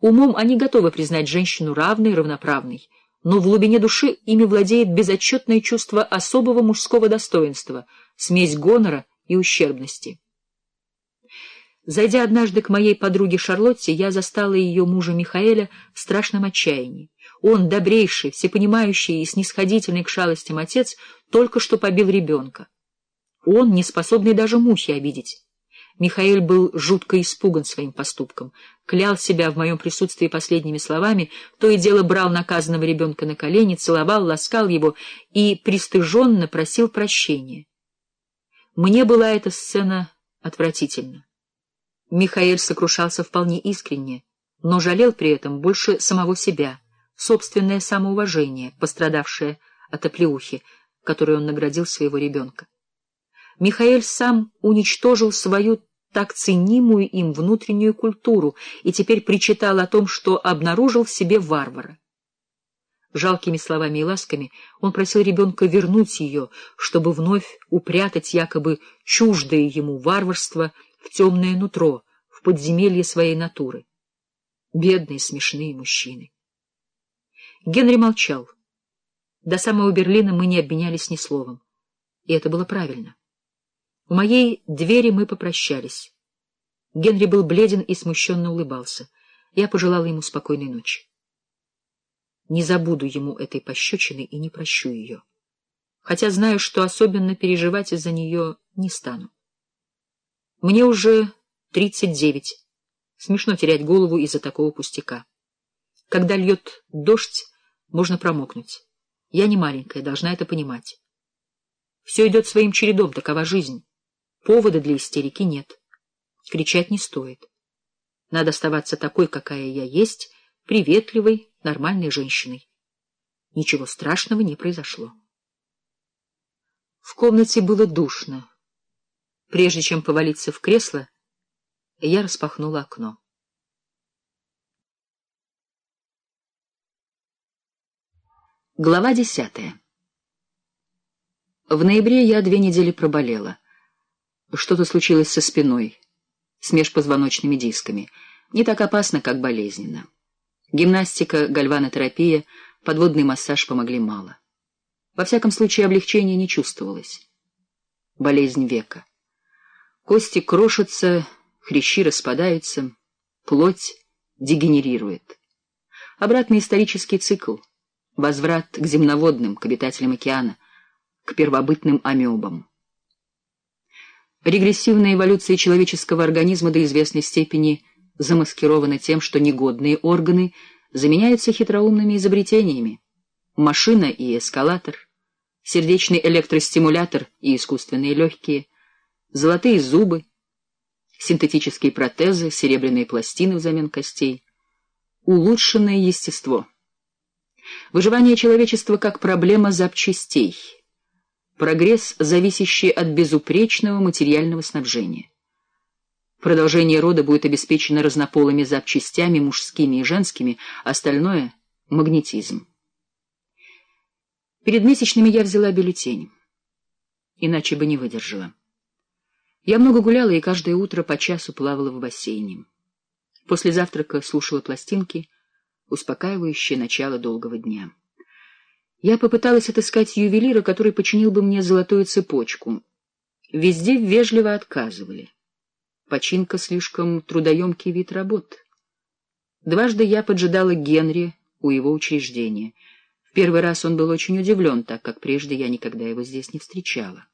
Умом они готовы признать женщину равной, равноправной, но в глубине души ими владеет безотчетное чувство особого мужского достоинства, смесь гонора и ущербности. Зайдя однажды к моей подруге Шарлотте, я застала ее мужа Михаэля в страшном отчаянии. Он, добрейший, всепонимающий и снисходительный к шалостям отец, только что побил ребенка. Он, не способный даже мухи обидеть. Михаил был жутко испуган своим поступком, клял себя в моем присутствии последними словами, то и дело брал наказанного ребенка на колени, целовал, ласкал его и пристыженно просил прощения. Мне была эта сцена отвратительна. Михаил сокрушался вполне искренне, но жалел при этом больше самого себя, собственное самоуважение, пострадавшее от оплеухи, которой он наградил своего ребенка. Михаил сам уничтожил свою так ценимую им внутреннюю культуру и теперь причитал о том, что обнаружил в себе варвара. Жалкими словами и ласками он просил ребенка вернуть ее, чтобы вновь упрятать якобы чуждое ему варварство в темное нутро, в подземелье своей натуры. Бедные смешные мужчины. Генри молчал. До самого Берлина мы не обменялись ни словом. И это было правильно. У моей двери мы попрощались. Генри был бледен и смущенно улыбался. Я пожелала ему спокойной ночи. Не забуду ему этой пощечины и не прощу ее. Хотя знаю, что особенно переживать из-за нее не стану. Мне уже тридцать девять. Смешно терять голову из-за такого пустяка. Когда льет дождь, можно промокнуть. Я не маленькая, должна это понимать. Все идет своим чередом, такова жизнь. Повода для истерики нет. Кричать не стоит. Надо оставаться такой, какая я есть, приветливой, нормальной женщиной. Ничего страшного не произошло. В комнате было душно. Прежде чем повалиться в кресло, я распахнула окно. Глава десятая В ноябре я две недели проболела. Что-то случилось со спиной, с межпозвоночными дисками. Не так опасно, как болезненно. Гимнастика, гальванотерапия, подводный массаж помогли мало. Во всяком случае, облегчения не чувствовалось. Болезнь века. Кости крошатся, хрящи распадаются, плоть дегенерирует. Обратный исторический цикл. Возврат к земноводным, к обитателям океана, к первобытным амебам. Регрессивная эволюция человеческого организма до известной степени замаскирована тем, что негодные органы заменяются хитроумными изобретениями. Машина и эскалатор, сердечный электростимулятор и искусственные легкие, золотые зубы, синтетические протезы, серебряные пластины взамен костей, улучшенное естество. Выживание человечества как проблема запчастей — прогресс, зависящий от безупречного материального снабжения. Продолжение рода будет обеспечено разнополыми запчастями, мужскими и женскими, остальное — магнетизм. Перед месячными я взяла бюллетень, иначе бы не выдержала. Я много гуляла и каждое утро по часу плавала в бассейне. После завтрака слушала пластинки, успокаивающие начало долгого дня. Я попыталась отыскать ювелира, который починил бы мне золотую цепочку. Везде вежливо отказывали. Починка — слишком трудоемкий вид работ. Дважды я поджидала Генри у его учреждения. В первый раз он был очень удивлен, так как прежде я никогда его здесь не встречала.